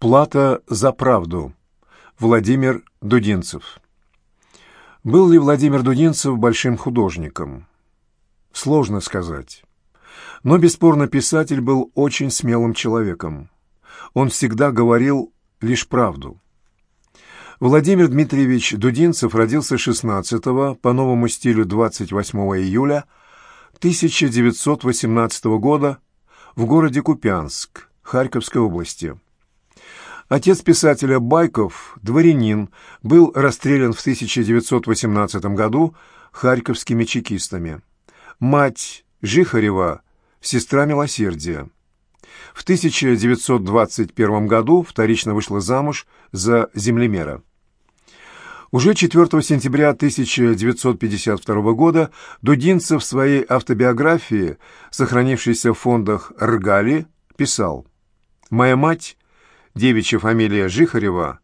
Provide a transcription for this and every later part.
Плата за правду. Владимир Дудинцев. Был ли Владимир Дудинцев большим художником? Сложно сказать. Но бесспорно писатель был очень смелым человеком. Он всегда говорил лишь правду. Владимир Дмитриевич Дудинцев родился 16 по новому стилю 28 июля 1918 года в городе Купянск Харьковской области. Отец писателя Байков, дворянин, был расстрелян в 1918 году харьковскими чекистами. Мать Жихарева – сестра милосердия. В 1921 году вторично вышла замуж за землемера. Уже 4 сентября 1952 года Дудинцев в своей автобиографии, сохранившейся в фондах «Ргали», писал «Моя мать девичья фамилия Жихарева,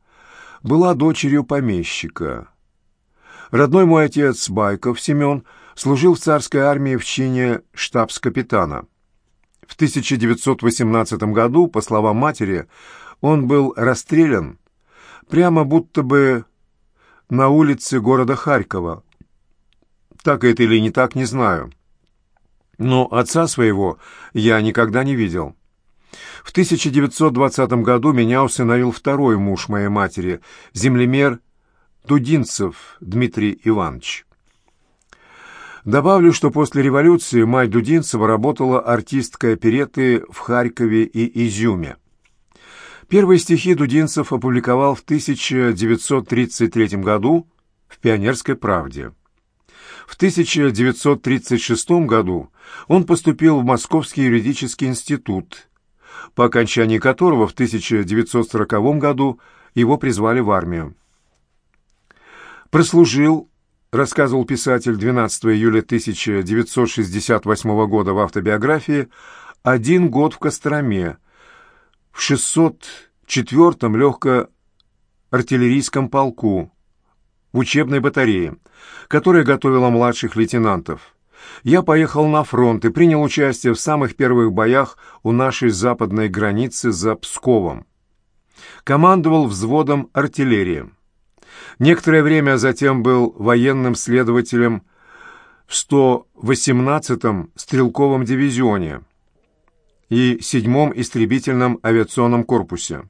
была дочерью помещика. Родной мой отец Байков Семен служил в царской армии в чине штабс-капитана. В 1918 году, по словам матери, он был расстрелян прямо будто бы на улице города Харькова. Так это или не так, не знаю. Но отца своего я никогда не видел. В 1920 году меня усыновил второй муж моей матери, землемер Дудинцев Дмитрий Иванович. Добавлю, что после революции мать Дудинцева работала артисткой опереты в Харькове и Изюме. Первые стихи Дудинцев опубликовал в 1933 году в «Пионерской правде». В 1936 году он поступил в Московский юридический институт, по окончании которого в 1940 году его призвали в армию. Прослужил, рассказывал писатель 12 июля 1968 года в автобиографии, один год в Костроме, в 604-м легко-артиллерийском полку, в учебной батарее, которая готовила младших лейтенантов я поехал на фронт и принял участие в самых первых боях у нашей западной границы за Псковом. Командовал взводом артиллерии. Некоторое время затем был военным следователем в 118-м стрелковом дивизионе и 7-м истребительном авиационном корпусе.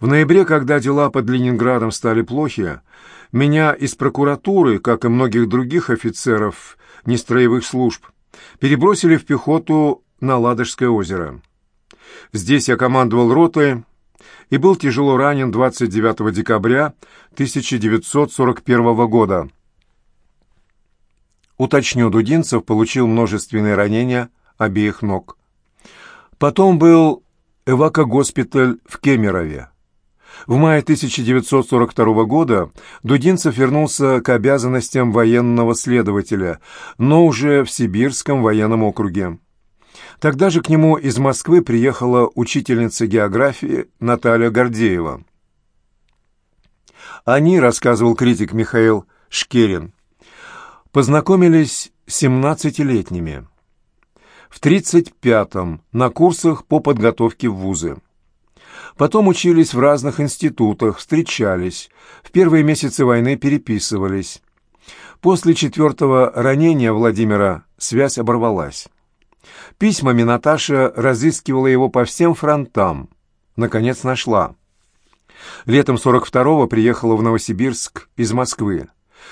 В ноябре, когда дела под Ленинградом стали плохи, меня из прокуратуры, как и многих других офицеров нестроевых служб, перебросили в пехоту на Ладожское озеро. Здесь я командовал ротой и был тяжело ранен 29 декабря 1941 года. Уточню, Дудинцев получил множественные ранения обеих ног. Потом был эвакогоспиталь в Кемерове. В мае 1942 года Дудинцев вернулся к обязанностям военного следователя, но уже в Сибирском военном округе. Тогда же к нему из Москвы приехала учительница географии Наталья Гордеева. Они, рассказывал критик Михаил Шкерин, познакомились 17-летними. В 35-м на курсах по подготовке в вузы. Потом учились в разных институтах, встречались, в первые месяцы войны переписывались. После четвертого ранения Владимира связь оборвалась. Письмами Наташа разыскивала его по всем фронтам. Наконец нашла. Летом 42-го приехала в Новосибирск из Москвы.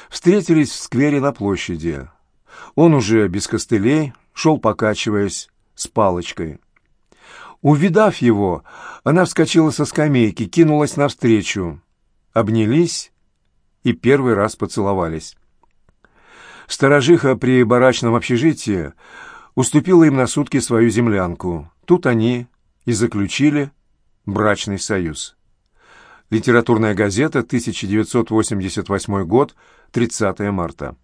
Встретились в сквере на площади. Он уже без костылей, шел покачиваясь, с палочкой. Увидав его, она вскочила со скамейки, кинулась навстречу. Обнялись и первый раз поцеловались. Сторожиха при барачном общежитии уступила им на сутки свою землянку. Тут они и заключили брачный союз. Литературная газета, 1988 год, 30 марта.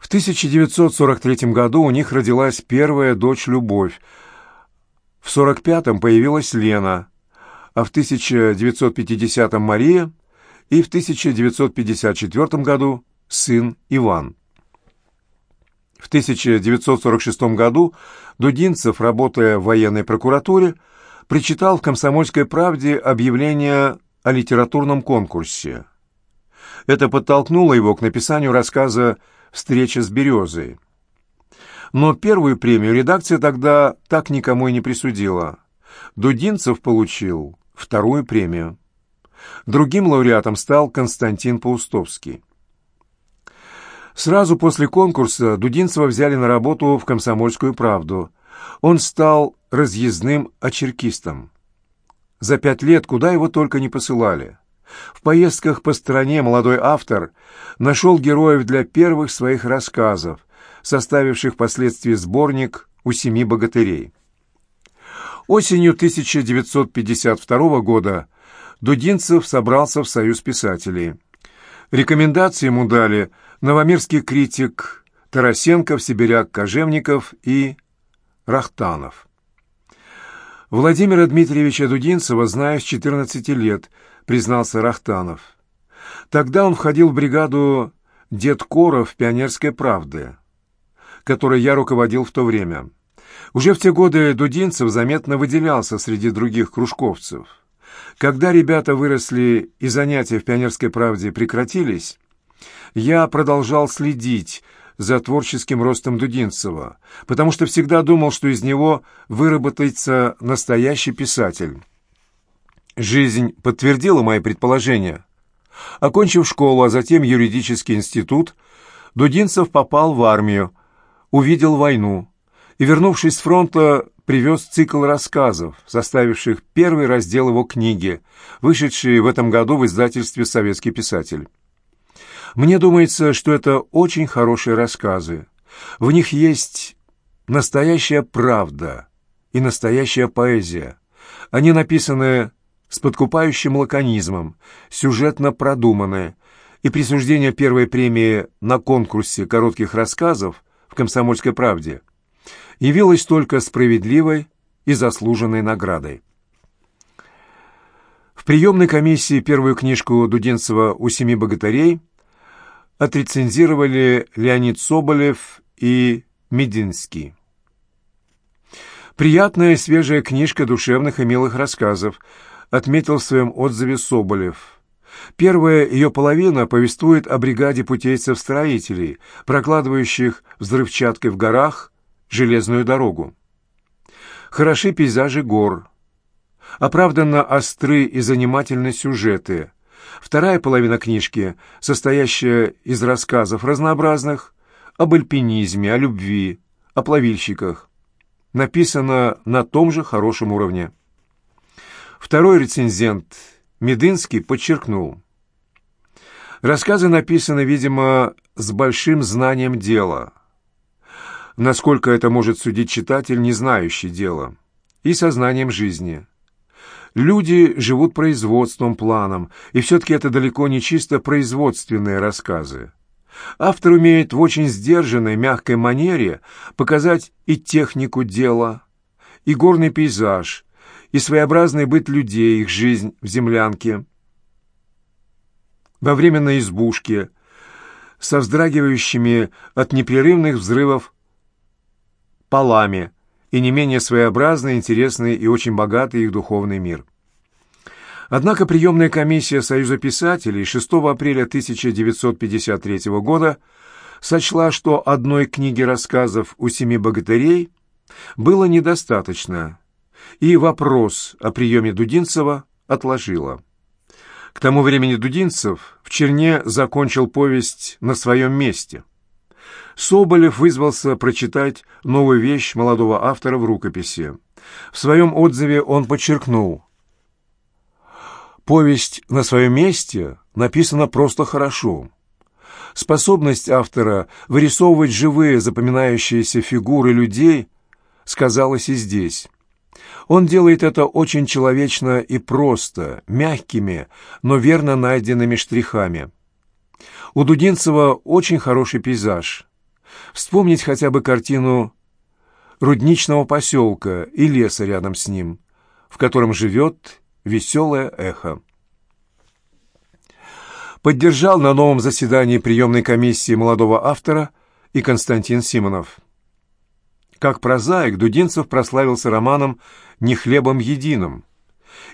В 1943 году у них родилась первая дочь Любовь, в 45-м появилась Лена, а в 1950-м Мария и в 1954 году сын Иван. В 1946 году Дудинцев, работая в военной прокуратуре, прочитал в «Комсомольской правде» объявление о литературном конкурсе. Это подтолкнуло его к написанию рассказа «Встреча с березой». Но первую премию редакция тогда так никому и не присудила. Дудинцев получил вторую премию. Другим лауреатом стал Константин Паустовский. Сразу после конкурса Дудинцева взяли на работу в «Комсомольскую правду». Он стал разъездным очеркистом. За пять лет куда его только не посылали. В поездках по стране молодой автор нашел героев для первых своих рассказов, составивших впоследствии сборник «У семи богатырей». Осенью 1952 года Дудинцев собрался в Союз писателей. Рекомендации ему дали новомирский критик Тарасенков, Сибиряк Кожевников и Рахтанов. Владимира Дмитриевича Дудинцева знаю с 14 лет, признался Рахтанов. Тогда он входил в бригаду «Дед Коров» «Пионерской правды», которой я руководил в то время. Уже в те годы Дудинцев заметно выделялся среди других кружковцев. Когда ребята выросли и занятия в «Пионерской правде» прекратились, я продолжал следить за творческим ростом Дудинцева, потому что всегда думал, что из него выработается настоящий писатель. Жизнь подтвердила мои предположения. Окончив школу, а затем юридический институт, Дудинцев попал в армию, увидел войну и, вернувшись с фронта, привез цикл рассказов, составивших первый раздел его книги, вышедший в этом году в издательстве «Советский писатель». Мне думается, что это очень хорошие рассказы. В них есть настоящая правда и настоящая поэзия. Они написаны с подкупающим лаконизмом, сюжетно продуманы, и присуждение первой премии на конкурсе коротких рассказов «Комсомольской правде» явилось только справедливой и заслуженной наградой. В приемной комиссии первую книжку Дудинцева «У семи богатырей» отрецензировали Леонид Соболев и Мединский. Приятная свежая книжка душевных и милых рассказов, отметил в своем отзыве Соболев. Первая ее половина повествует о бригаде путейцев-строителей, прокладывающих взрывчаткой в горах железную дорогу. Хороши пейзажи гор. Оправданно остры и занимательны сюжеты. Вторая половина книжки, состоящая из рассказов разнообразных, об альпинизме, о любви, о плавильщиках, написана на том же хорошем уровне. Второй рецензент, Медынский, подчеркнул. Рассказы написаны, видимо, с большим знанием дела. Насколько это может судить читатель, не знающий дела, и сознанием жизни. Люди живут производством, планом, и все-таки это далеко не чисто производственные рассказы. Автор умеет в очень сдержанной, мягкой манере показать и технику дела, и горный пейзаж, и своеобразный быт людей, их жизнь в землянке, во временной избушке, со вздрагивающими от непрерывных взрывов полами, и не менее своеобразный, интересный и очень богатый их духовный мир. Однако приемная комиссия Союза писателей 6 апреля 1953 года сочла, что одной книги рассказов «У семи богатырей» было недостаточно, и вопрос о приеме Дудинцева отложила. К тому времени Дудинцев в Черне закончил повесть «На своем месте». Соболев вызвался прочитать новую вещь молодого автора в рукописи. В своем отзыве он подчеркнул. Повесть «На своем месте» написана просто хорошо. Способность автора вырисовывать живые запоминающиеся фигуры людей сказалась и здесь. Он делает это очень человечно и просто, мягкими, но верно найденными штрихами. У Дудинцева очень хороший пейзаж. Вспомнить хотя бы картину рудничного поселка и леса рядом с ним, в котором живет веселое эхо. Поддержал на новом заседании приемной комиссии молодого автора и Константин Симонов. Как прозаик Дудинцев прославился романом «Не хлебом единым».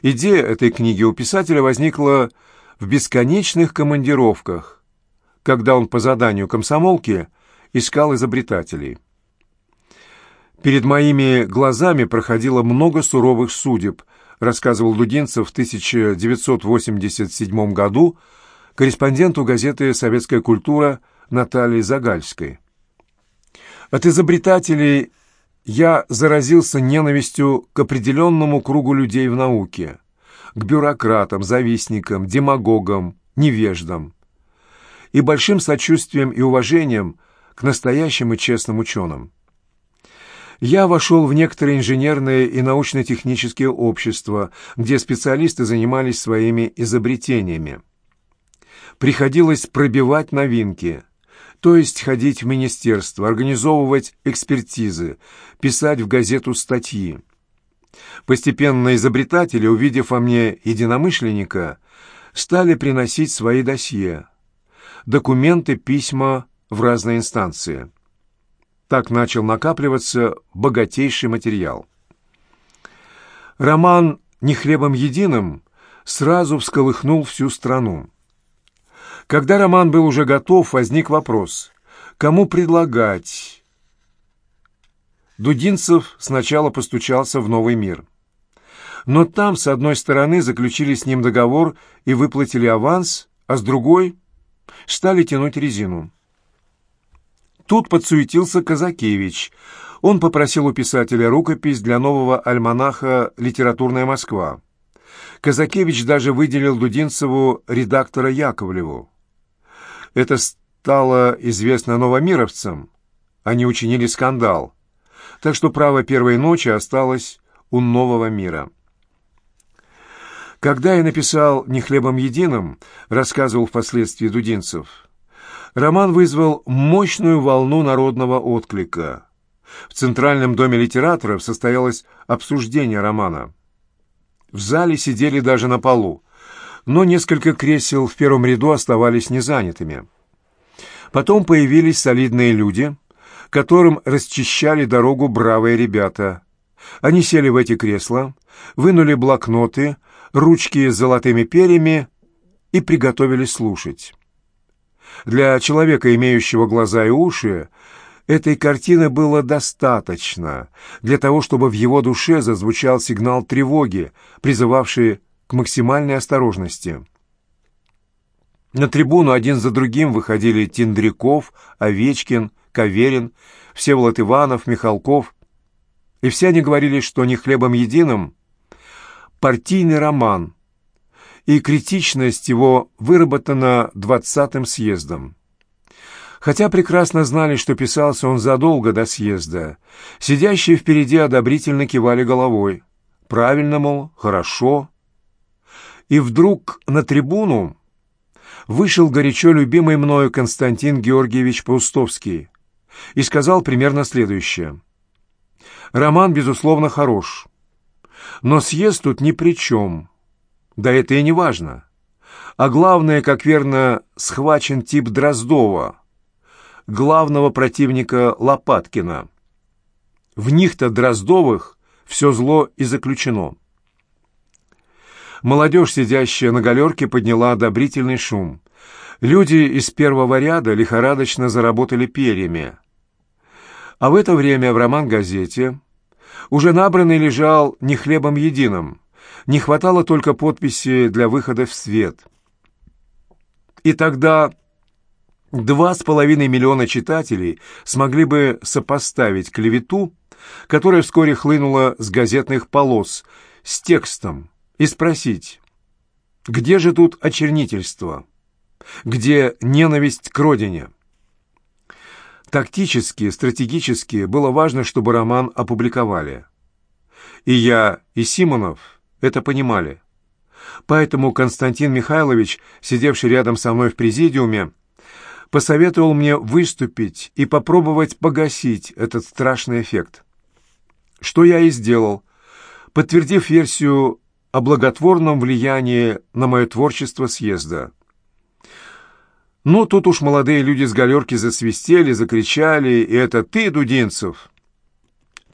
Идея этой книги у писателя возникла в бесконечных командировках, когда он по заданию комсомолки искал изобретателей. «Перед моими глазами проходило много суровых судеб», рассказывал Дудинцев в 1987 году корреспонденту газеты «Советская культура» Натальи Загальской. От изобретателей я заразился ненавистью к определенному кругу людей в науке, к бюрократам, завистникам, демагогам, невеждам и большим сочувствием и уважением к настоящим и честным ученым. Я вошел в некоторые инженерные и научно-технические общества, где специалисты занимались своими изобретениями. Приходилось пробивать новинки – то есть ходить в министерство, организовывать экспертизы, писать в газету статьи. Постепенно изобретатели, увидев во мне единомышленника, стали приносить свои досье, документы, письма в разные инстанции. Так начал накапливаться богатейший материал. Роман «Не хлебом единым» сразу всколыхнул всю страну. Когда роман был уже готов, возник вопрос, кому предлагать? Дудинцев сначала постучался в новый мир. Но там, с одной стороны, заключили с ним договор и выплатили аванс, а с другой стали тянуть резину. Тут подсуетился Казакевич. Он попросил у писателя рукопись для нового альманаха «Литературная Москва». Казакевич даже выделил Дудинцеву редактора Яковлеву. Это стало известно новомировцам. Они учинили скандал. Так что право первой ночи осталось у нового мира. Когда я написал «Не хлебом единым», рассказывал впоследствии Дудинцев, роман вызвал мощную волну народного отклика. В Центральном доме литераторов состоялось обсуждение романа. В зале сидели даже на полу но несколько кресел в первом ряду оставались незанятыми. Потом появились солидные люди, которым расчищали дорогу бравые ребята. Они сели в эти кресла, вынули блокноты, ручки с золотыми перьями и приготовились слушать. Для человека, имеющего глаза и уши, этой картины было достаточно для того, чтобы в его душе зазвучал сигнал тревоги, призывавший к максимальной осторожности. На трибуну один за другим выходили Тиндряков, Овечкин, Каверин, Всеволод Иванов, Михалков. И все они говорили, что не хлебом единым партийный роман, и критичность его выработана двадцатым съездом. Хотя прекрасно знали, что писался он задолго до съезда, сидящие впереди одобрительно кивали головой. Правильно, мол, хорошо, и вдруг на трибуну вышел горячо любимый мною Константин Георгиевич Паустовский и сказал примерно следующее. «Роман, безусловно, хорош, но съезд тут ни при чем. Да это и не важно. А главное, как верно, схвачен тип Дроздова, главного противника Лопаткина. В них-то Дроздовых все зло и заключено». Молодежь, сидящая на галерке, подняла одобрительный шум. Люди из первого ряда лихорадочно заработали перьями. А в это время в роман-газете уже набранный лежал не хлебом единым. Не хватало только подписи для выхода в свет. И тогда два с половиной миллиона читателей смогли бы сопоставить клевету, которая вскоре хлынула с газетных полос, с текстом, и спросить, где же тут очернительство? Где ненависть к родине? Тактически, стратегически было важно, чтобы роман опубликовали. И я, и Симонов это понимали. Поэтому Константин Михайлович, сидевший рядом со мной в президиуме, посоветовал мне выступить и попробовать погасить этот страшный эффект. Что я и сделал, подтвердив версию о благотворном влиянии на мое творчество съезда. Ну, тут уж молодые люди с галерки засвистели, закричали, и это ты, Дудинцев.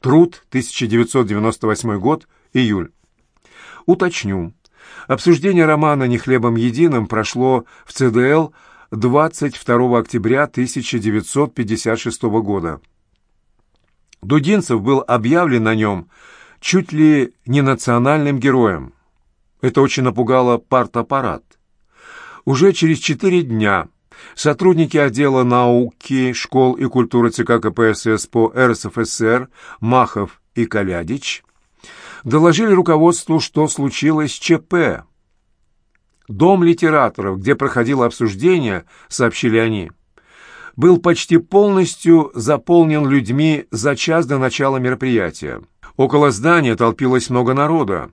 Труд, 1998 год, Июль. Уточню. Обсуждение романа «Не хлебом единым» прошло в ЦДЛ 22 октября 1956 года. Дудинцев был объявлен на нем чуть ли не национальным героем. Это очень напугало партаппарат. Уже через четыре дня сотрудники отдела науки, школ и культуры ЦК КПСС по РСФСР Махов и Калядич доложили руководству, что случилось ЧП. Дом литераторов, где проходило обсуждение, сообщили они, был почти полностью заполнен людьми за час до начала мероприятия. Около здания толпилось много народа.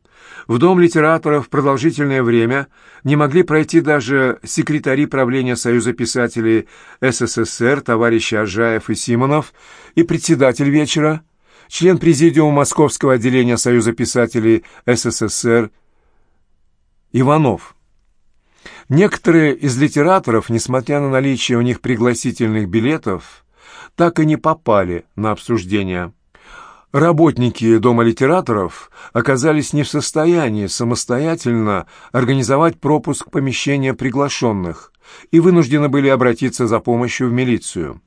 В Дом литераторов продолжительное время не могли пройти даже секретари правления Союза писателей СССР товарищи Ажаев и Симонов и председатель вечера, член президиума Московского отделения Союза писателей СССР Иванов. Некоторые из литераторов, несмотря на наличие у них пригласительных билетов, так и не попали на обсуждение. Работники Дома литераторов оказались не в состоянии самостоятельно организовать пропуск помещения приглашенных и вынуждены были обратиться за помощью в милицию.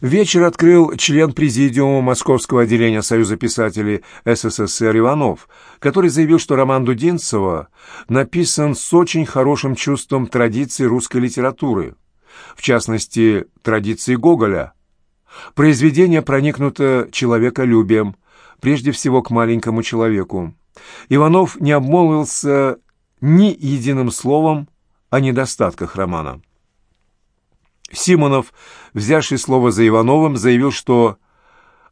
Вечер открыл член президиума Московского отделения Союза писателей СССР Иванов, который заявил, что роман Дудинцева написан с очень хорошим чувством традиции русской литературы, в частности, традиции Гоголя. Произведение проникнуто человеколюбием, прежде всего к маленькому человеку. Иванов не обмолвился ни единым словом о недостатках романа. Симонов, взявший слово за Ивановым, заявил, что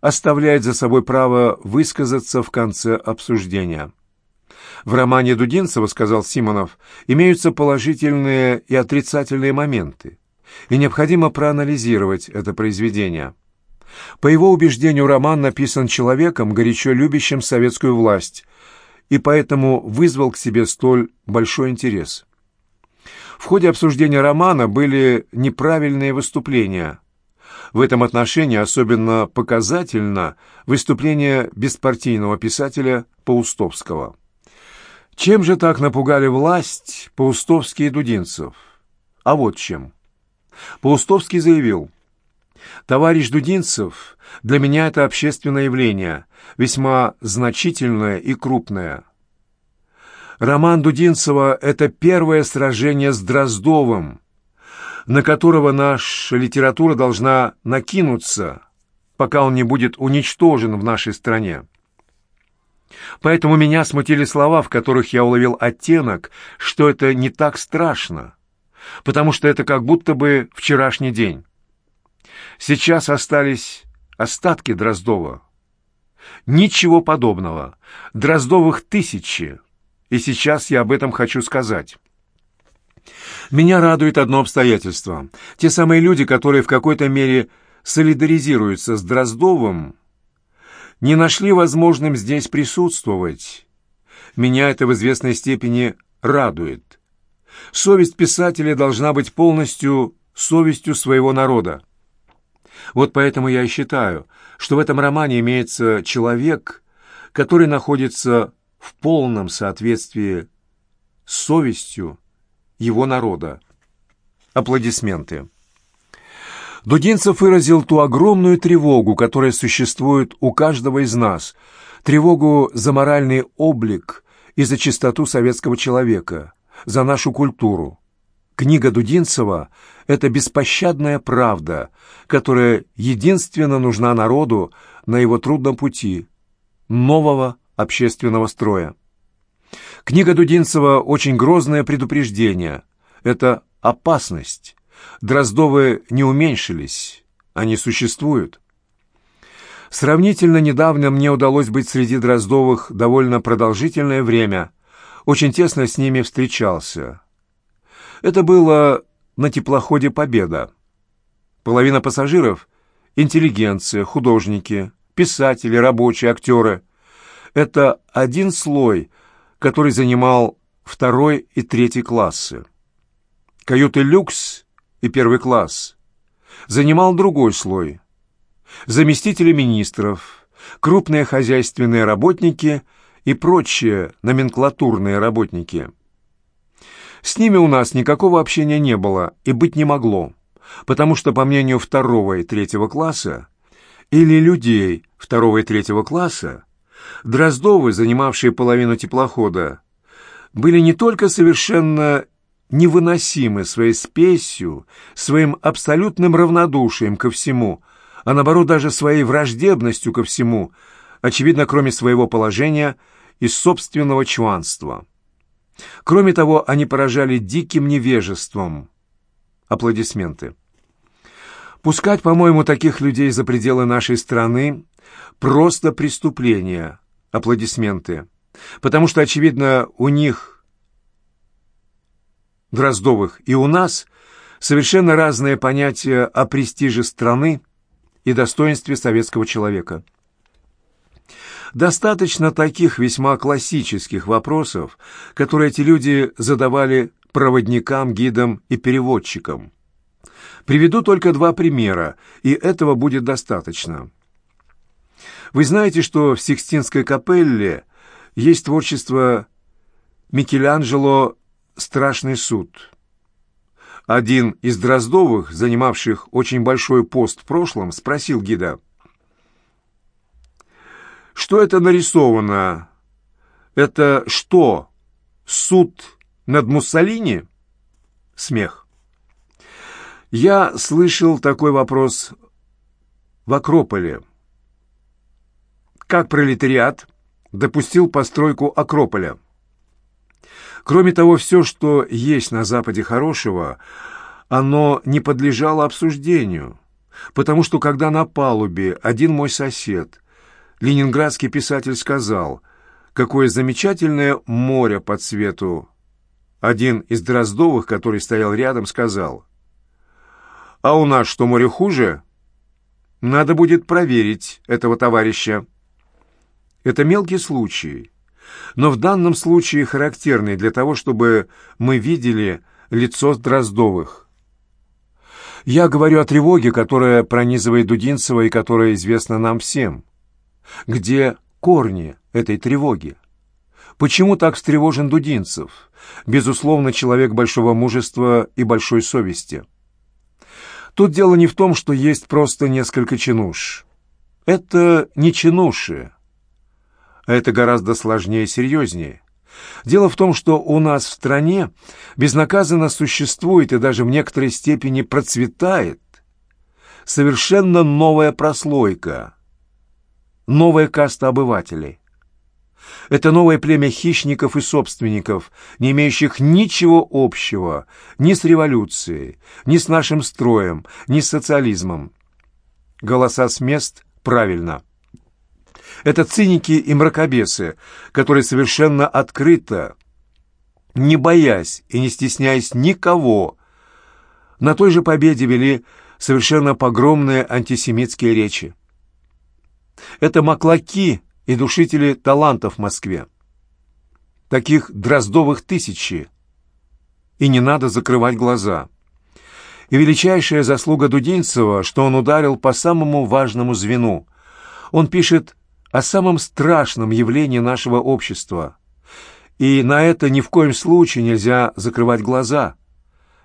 оставляет за собой право высказаться в конце обсуждения. В романе Дудинцева, сказал Симонов, имеются положительные и отрицательные моменты, и необходимо проанализировать это произведение. По его убеждению, роман написан человеком, горячо любящим советскую власть, и поэтому вызвал к себе столь большой интерес. В ходе обсуждения романа были неправильные выступления. В этом отношении особенно показательно выступление беспартийного писателя Паустовского. Чем же так напугали власть Паустовский и Дудинцев? А вот чем. Паустовский заявил, «Товарищ Дудинцев, для меня это общественное явление, весьма значительное и крупное». Роман Дудинцева — это первое сражение с Дроздовым, на которого наша литература должна накинуться, пока он не будет уничтожен в нашей стране. Поэтому меня смутили слова, в которых я уловил оттенок, что это не так страшно, потому что это как будто бы вчерашний день. Сейчас остались остатки Дроздова. Ничего подобного. Дроздовых тысячи. И сейчас я об этом хочу сказать. Меня радует одно обстоятельство. Те самые люди, которые в какой-то мере солидаризируются с Дроздовым, не нашли возможным здесь присутствовать. Меня это в известной степени радует. Совесть писателя должна быть полностью совестью своего народа. Вот поэтому я и считаю, что в этом романе имеется человек, который находится в полном соответствии с совестью его народа. Аплодисменты. Дудинцев выразил ту огромную тревогу, которая существует у каждого из нас, тревогу за моральный облик и за чистоту советского человека, за нашу культуру. Книга Дудинцева — это беспощадная правда, которая единственно нужна народу на его трудном пути нового общественного строя. Книга Дудинцева очень грозное предупреждение. Это опасность. Дроздовы не уменьшились, они существуют. Сравнительно недавно мне удалось быть среди Дроздовых довольно продолжительное время, очень тесно с ними встречался. Это было на теплоходе «Победа». Половина пассажиров — интеллигенция, художники, писатели, рабочие, актеры — это один слой, который занимал второй и третий классы. Каюты люкс и первый класс занимал другой слой. Заместители министров, крупные хозяйственные работники и прочие номенклатурные работники. С ними у нас никакого общения не было и быть не могло, потому что, по мнению второго и третьего класса, или людей второго и третьего класса, Дроздовы, занимавшие половину теплохода, были не только совершенно невыносимы своей спесью, своим абсолютным равнодушием ко всему, а наоборот даже своей враждебностью ко всему, очевидно, кроме своего положения и собственного чванства. Кроме того, они поражали диким невежеством. Аплодисменты. Пускать, по-моему, таких людей за пределы нашей страны – просто преступление. Аплодисменты. Потому что, очевидно, у них, Дроздовых, и у нас совершенно разные понятия о престиже страны и достоинстве советского человека. Достаточно таких весьма классических вопросов, которые эти люди задавали проводникам, гидам и переводчикам. Приведу только два примера, и этого будет достаточно. Вы знаете, что в Сикстинской капелле есть творчество Микеланджело «Страшный суд». Один из Дроздовых, занимавших очень большой пост в прошлом, спросил гида, что это нарисовано? Это что, суд над Муссолини? Смех. Я слышал такой вопрос в Акрополе. Как пролетариат допустил постройку Акрополя? Кроме того, все, что есть на Западе хорошего, оно не подлежало обсуждению, потому что когда на палубе один мой сосед – ленинградский писатель сказал, какое замечательное море по цвету. Один из Дроздовых, который стоял рядом, сказал, «А у нас что, море хуже? Надо будет проверить этого товарища». Это мелкий случай, но в данном случае характерный для того, чтобы мы видели лицо Дроздовых. Я говорю о тревоге, которая пронизывает Дудинцева и которая известна нам всем. Где корни этой тревоги? Почему так встревожен Дудинцев? Безусловно, человек большого мужества и большой совести. Тут дело не в том, что есть просто несколько чинуш. Это не чинуши. Это гораздо сложнее и серьезнее. Дело в том, что у нас в стране безнаказанно существует и даже в некоторой степени процветает совершенно новая прослойка – новая каста обывателей. Это новое племя хищников и собственников, не имеющих ничего общего ни с революцией, ни с нашим строем, ни с социализмом. Голоса с мест правильно. Это циники и мракобесы, которые совершенно открыто, не боясь и не стесняясь никого, на той же победе вели совершенно погромные антисемитские речи. Это маклаки и душители талантов в Москве. Таких дроздовых тысячи. И не надо закрывать глаза. И величайшая заслуга Дудинцева, что он ударил по самому важному звену. Он пишет о самом страшном явлении нашего общества. И на это ни в коем случае нельзя закрывать глаза,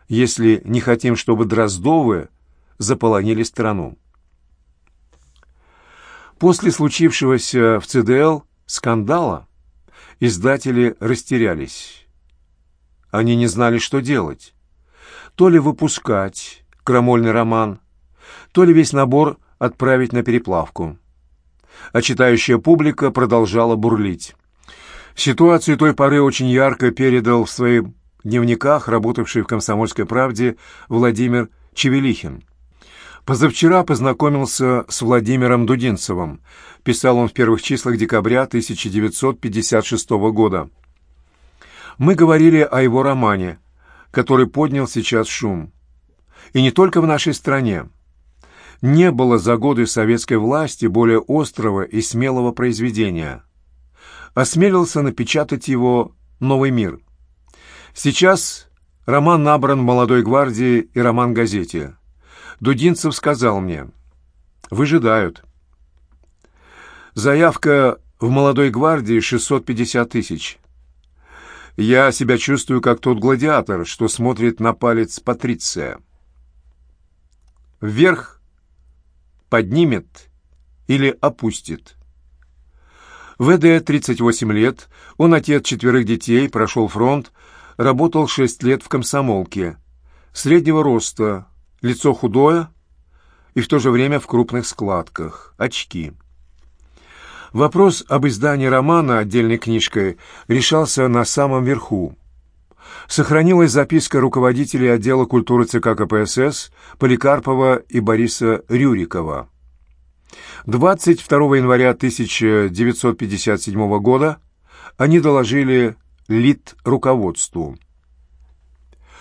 если не хотим, чтобы Дроздовы заполонили страну. После случившегося в ЦДЛ скандала издатели растерялись. Они не знали, что делать. То ли выпускать крамольный роман, то ли весь набор отправить на переплавку. А читающая публика продолжала бурлить. Ситуацию той поры очень ярко передал в своих дневниках работавший в «Комсомольской правде» Владимир Чевелихин. Позавчера познакомился с Владимиром Дудинцевым. Писал он в первых числах декабря 1956 года. Мы говорили о его романе, который поднял сейчас шум. И не только в нашей стране. Не было за годы советской власти более острого и смелого произведения. Осмелился напечатать его «Новый мир». Сейчас роман набран «Молодой гвардии» и роман-газете. Дудинцев сказал мне, «Выжидают». Заявка В молодой гвардии 650 тысяч. Я себя чувствую как тот гладиатор, что смотрит на палец Патриция. Вверх поднимет или опустит. ВД 38 лет, он отец четверых детей, прошел фронт, работал 6 лет в комсомолке. Среднего роста, лицо худое и в то же время в крупных складках, очки. Вопрос об издании романа отдельной книжкой решался на самом верху. Сохранилась записка руководителей отдела культуры ЦК КПСС Поликарпова и Бориса Рюрикова. 22 января 1957 года они доложили ЛИТ руководству –